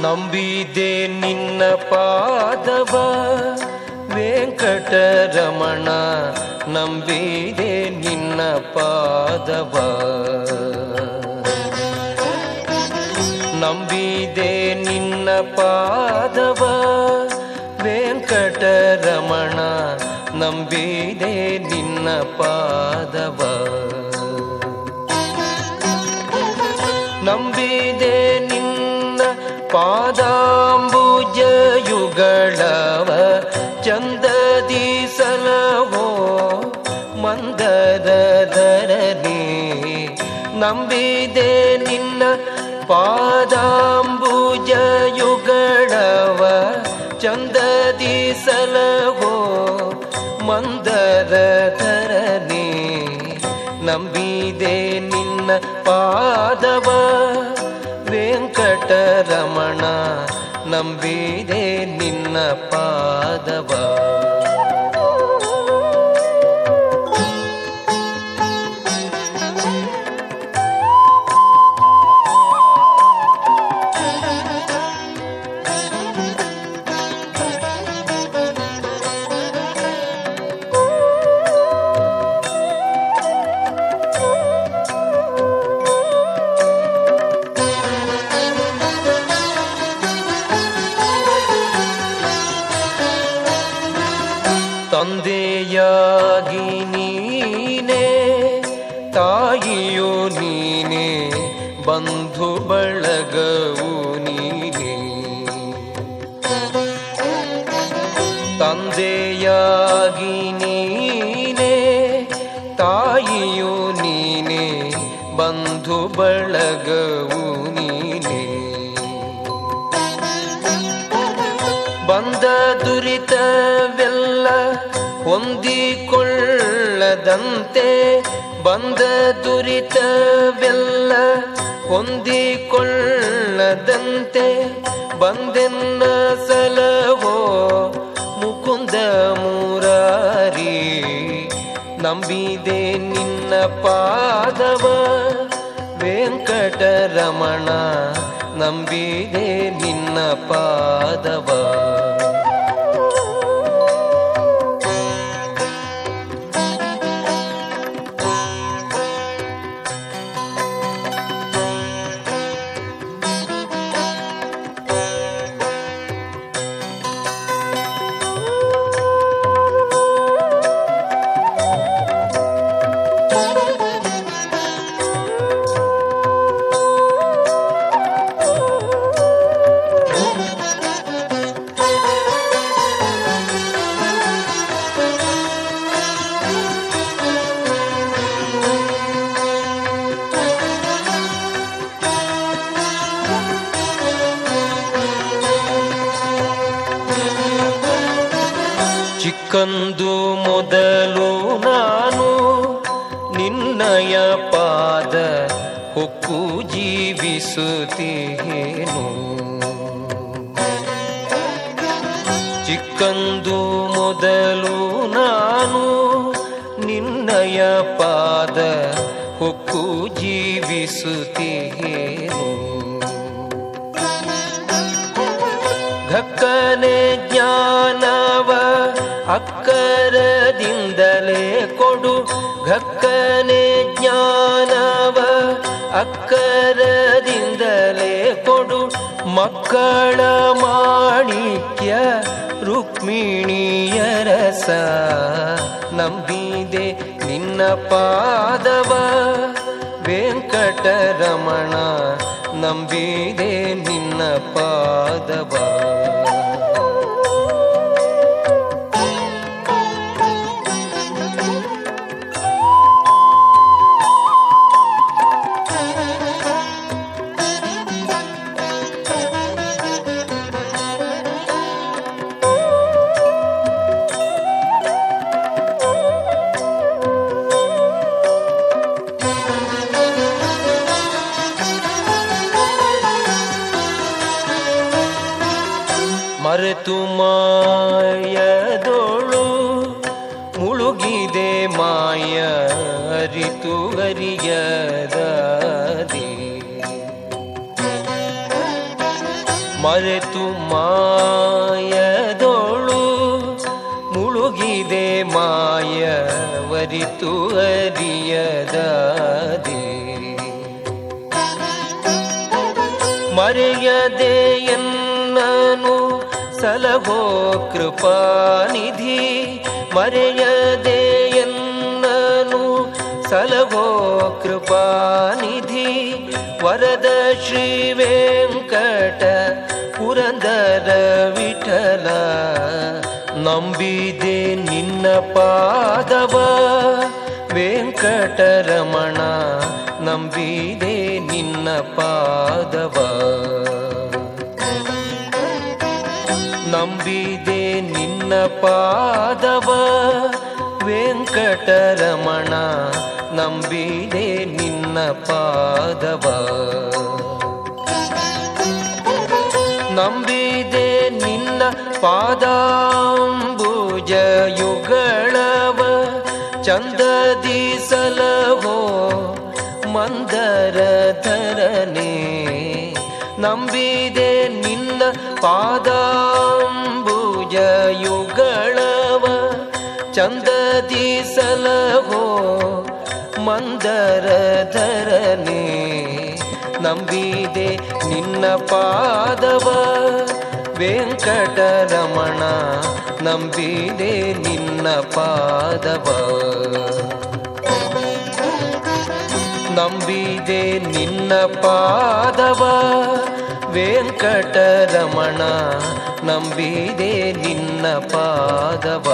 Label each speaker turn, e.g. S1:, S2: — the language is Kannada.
S1: ನಂಬಿದೆ ನಿನ್ನ ಪಾದವ ವೆಂಕಟರಮಣ ನಂಬಿದೆ ನಿನ್ನ ಪಾದವ ನಂಬಿದೆ ನಿನ್ನ ಪಾದವ ವೆಂಕಟರಮಣ ನಂಬಿದೆ ನಿನ್ನ ಪಾದವ ನಂಬಿದೆ ನಿನ್ನ ಚಂದದೀಸಲವೋ ಚಂದದಿ ಸಲವೋ ಮಂದರದರನಿ ನಂಬಿದೆ ನಿನ್ನ ಪಾದಾಂಬುಜಯುಗಳವ ಚಂದದೀಸಲವೋ ಚಂದದಿ ಸಲವೋ ಮಂದರಧರನಿ ನಂಬಿದೆ ನಿನ್ನ ಪಾದವ ವೆಂಕಟರಮಣ ನಂಬಿದೆ ನಿನ್ನ ಪಾದವ ತಂದೆಯಾಗಿ ನೀನೇ, ತಾಯಿಯು ನೀನೇ, ಬಂಧು ಬಳಗವು ನೀನೇ. ತಂದೆಯಾಗಿ ನೀನೇ, ತಾಯಿಯು ನೀನೇ, ಬಂಧು ಬಳಗವು ನೀನೇ. ಬಂದ ದುರಿತವೆಲ್ಲ ಹೊಂದಿಕೊಳ್ಳದಂತೆ ಬಂದ ದುರಿತವೆಲ್ಲ ಹೊಂದಿಕೊಳ್ಳದಂತೆ ಬಂದೆನ್ನ ಸಲವೋ ಮುಕುಂದ ಮೂರಾರಿ, ನಂಬಿದೆ ನಿನ್ನ ಪಾದವ ವೆಂಕಟರಮಣ, ನಂಬಿದೆ ನಿನ್ನ ಪಾದವ. ಚಿಕ್ಕಂದು ಮೊದಲು ನಾನು ನಿನ್ನಯ ಪಾದ ಹೊಕ್ಕು ಜೀವಿಸುತ್ತೇನು. ಚಿಕ್ಕಂದು ಮೊದಲು ನಾನು ನಿನ್ನಯ ಪಾದ ಹೊಕ್ಕು ಜೀವಿಸುತ್ತೇನು. ಘಕ್ಕನೆ ಜ್ಞಾನವ ಅಕ್ಕರದಿಂದಲೇ ಕೊಡು. ಘಕ್ಕನೆ ಜ್ಞಾನವ ಅಕ್ಕರದಿಂದಲೇ ಕೊಡು. ಮಕ್ಕಳ ಮಾಣಿಕ್ಯ ರುಕ್ಮಿಣಿಯರಸ ನಂಬಿದೆ ನಿನ್ನ ಪಾದವ. ವೆಂಕಟರಮಣ ನಂಬಿದೆ ನಿನ್ನ ಪಾದವ. ಮರೆತು ಮಾಯದೋಳು ಮುಳುಗಿದೆ ಮಾಯ ಅರಿತು ಅರಿಯದಾದೆ ಮರೆತು ಮಾಯದೋಳು ಮುಳುಗಿದೆ ಮಾಯವರಿತು ಅರಿಯದಾದೆ ಮರೆಯದೆ ಎನ್ನನು ಸಲಹೋ ಕೃಪಾನಿಧಿ ಮರೆಯದೆ ಎನ್ನನು. ಸಲಹೋ ಕೃಪಾನಿಧಿ ವರದ ಶ್ರೀ ವೆಂಕಟ ಪುರಂದರ ವಿಠಲ. ನಂಬಿದೆ ನಿನ್ನ ಪಾದವ ವೆಂಕಟರಮಣ ನಂಬಿದೆ ನಿನ್ನ ಪಾದವ. ನಂಬಿದೆ ನಿನ್ನ ಪಾದವ ವೆಂಕಟರಮಣ ನಂಬಿದೆ ನಿನ್ನ ಪಾದವ ನಂಬಿದೆ ನಿನ್ನ ಪಾದಾಂಬುಜ ಯುಗಳವ ಚಂದದಿ ಸಲಹೋ ಮಂದರ ಧರನೆ ನಂಬಿದೆ ನಿನ್ನ ಪಾದಾಂಬುಜ ಯುಗಳವ ಚಂದದಿ ಸಲಹೋ ಮಂದರ ಧರನೆ ನಂಬಿದೆ ನಿನ್ನ ಪಾದವ ವೆಂಕಟರಮಣ ನಂಬಿದೆ ನಿನ್ನ ಪಾದವ ನಂಬಿದೆ ನಿನ್ನ ಪಾದವ ವೆಂಕಟರಮಣ ನಂಬಿದೆ ನಿನ್ನ ಪಾದವ